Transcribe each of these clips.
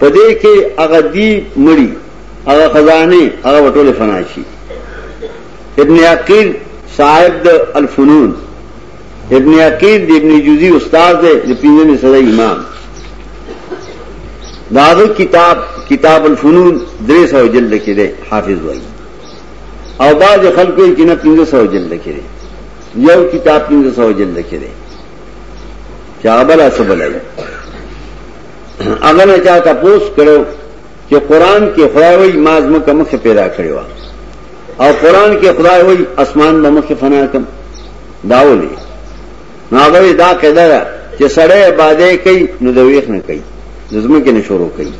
په دې کې هغه دی مړی هغه خزانه هغه وټول فنا شي ابن عقیل صاحب د الفنون ابن عقیل د ابن جوزی استاد دی د پنځمه صدې امام داغه کتاب کتاب الفنون 300 جلد کې دی حافظ وایي او بعض خلکو یې کینه 300 جلد کې دی یو کتاب 300 جلد کې دی چا بل اسبلای هغه نه چاته پوس کړو چې قران کې خدای وایي ما زمکه مخه پیدا کړی و او قران کې خدای وایي اسمان به مخه فنا کم داولي ناغوی دا قیده ده چې سړی عبادت کوي نو د ویښ نه کوي د زمکه نه شروع کوي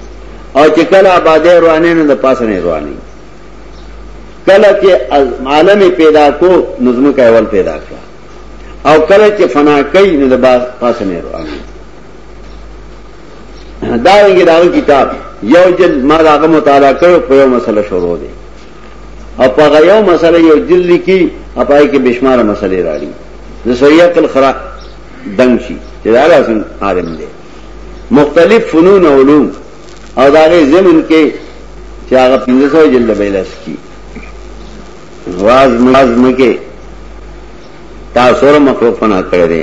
او چې کله عبادت روانه نه د پاسه نه روانه کله چې عالم پیدا کو نو زمکه اول پیدا کړ او کله چې فنا کوي نو د پاسه نه روانه دارنګه دا کتاب یو جل ما داغه مطالعه کړو په یو مسله شروع دی او په یو مسله یو جل لیکي او پای کې بشمار مسله راړي د سوریت الخرا دنګ شي چې دا لازم عالم دی مختلف فنون او علوم او داغه زمن کې چې هغه 1500 جلد به لاس کی واز ماز مکه تاسو مخلوق فنا کړی دی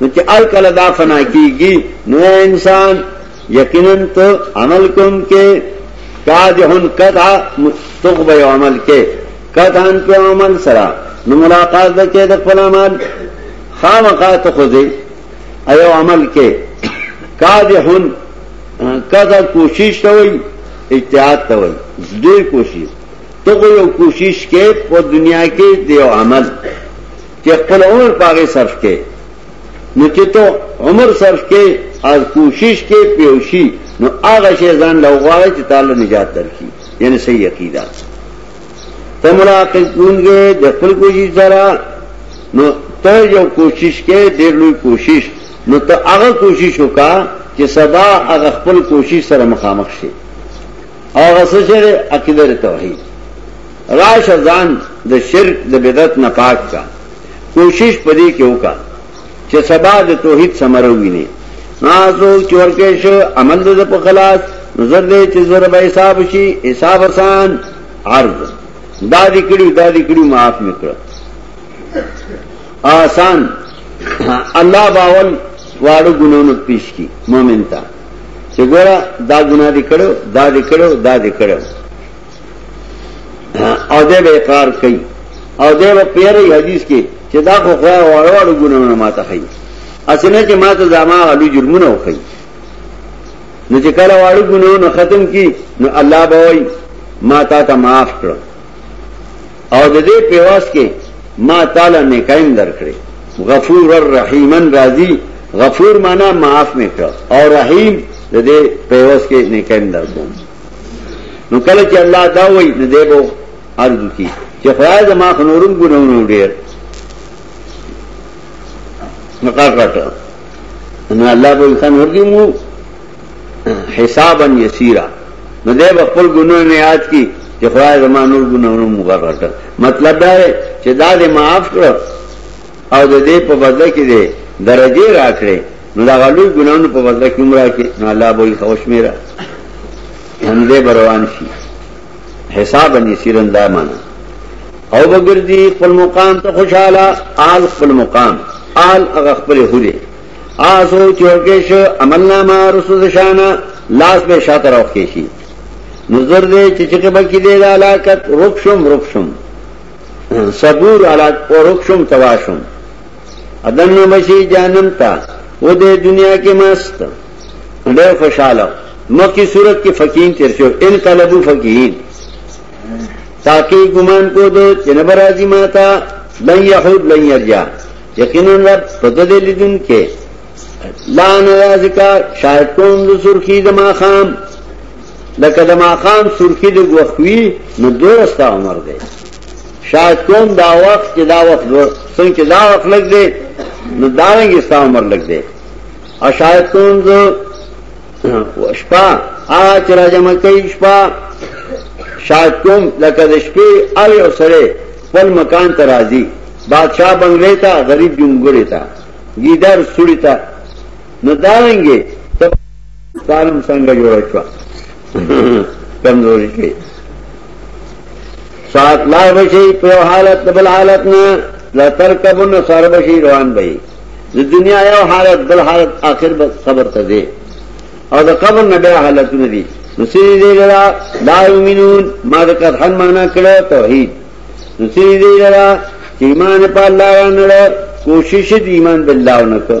نو چې الکل دا فنا کیږي نو انسان یقینا ته عمل کوم کې کاجهن قطع مستقب یو عمل کې قطعن په عمل سره نو ملاقات د کې د خپل عمل خامخا ته خوځي ایو عمل کې کاجهن قطع کوشش ته وي اجتهاد ته وي ډېر کوشش ته یو کوشش کې په دنیا کې دیو عمل چې خپل عمر پاغه صرف کې نو چې ته عمر صرف کې از کوشش کې پیوشي نو هغه شی ځان لوغواړي چې تعالی نجات درکړي یعنی صحیح عقیده ته مراقب کونګې د خپل کوشش سره نو ته یو کوشش کې ډېر لوی کوشش نو ته هغه کوشش وکا چې سبا هغه خپل کوشش سره مخامخ شي هغه څه چې عقیده توحید راشه ځان د شرک د بدعت نه پاک کا کوشش پدې کې وکا چې سبا د توحید ثمره ویني نازو چې ورکه شو عمل د په خلاص نظر دې چې زره به حساب شي حساب آسان عرض دا دې کړو دا دې کړو معاف میکړه آسان الله باول واړو ګناونو پیش کی مؤمن ته چې ګوره دا ګناه دې کړو دا دې کړو دا دې کړو او دې به اقرار کوي او دې په پیری حدیث کې چې دا خو خو وړ وړ ګناونه ماته خي اسنه چې ماته زما علي جرمونه وکړي نو چې کله وړ ګناونه ختم کی نو الله به وي ما تا ته معاف کړ او د دې پیواس کې ما تعالی نه کایم درکړي غفور الرحیمن راضی غفور معنی معاف میکړه او رحیم د دې پیواس کې نه کایم درکړي نو کله چې الله دا وایي نو دی به عرض وکړي چې خدای زما خو نورم ګناهونه ډېر نو کار راټه نو الله به انسان ورګي مو حسابا یسیرا نو دی به خپل ګناهونه نه یاد کړي چې خدای زما نور ګناهونه مغرټه مطلب دا دی چې دا دې معاف کړ او د دې په بدله کې دې درجه راکړي نو دا غلوی ګناونو په بدله کې عمره کې نو الله به یې خوش میرا همدې بروان شي حساب نه سیرن دا معنا او بغردي خپل مقام ته خوشاله آل خپل مقام آل هغه خپل هوري آسو چورکې شو عمل نامه رسول شانه لاس به شاته راوخې شي نظر دې چې چې به کې دې علاقت رخصم رخصم صبور علاقت او رخصم تواشم ادن نو بشي جانم تا و دې دنیا کې مست ډېر خوشاله مکه صورت کې فقین تیر شو ان قلبو فقین تاکي ګمان کو دو جنب راځي ماتا لن يحود لن يرجع یقینا رب پدې دې لیدون کې لا نرازکا شاید کوم د سرخی د ما خام لکه د ما خام سرخی د غوخوي نو دوه ستا عمر دی شاید کوم دا وخت چې دا وخت لوړ څنګه چې دا وخت لګ دی نو دا رنګ استا عمر لګ دی او شاید کوم زه شپه آ چې راځم کوي شپه شاید کوم لکه د شپې او یو سره خپل مکان ته راځي بادشاہ بنگلې ته غریب جمګړې ته ګیدر سړی ته نو دا رنګ تعلیم څنګه جوړ شو کمزوري شي سات لا بشي په حالت بل حالت نه لا ترکبن سر بشي روان به د دنیا یو حالت بل حالت اخر به خبر ته دی او د قبر نه بیا حالت نه دی نو سری دی لرا لا یمنون ما د قرآن معنا کړه توحید نو سری دی لرا ایمان په الله نه کوشش دی ایمان بالله نه کړ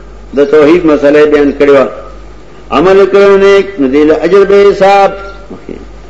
د توحید مسله بیان کړو عمل کړو نیک ندیل اجر به حساب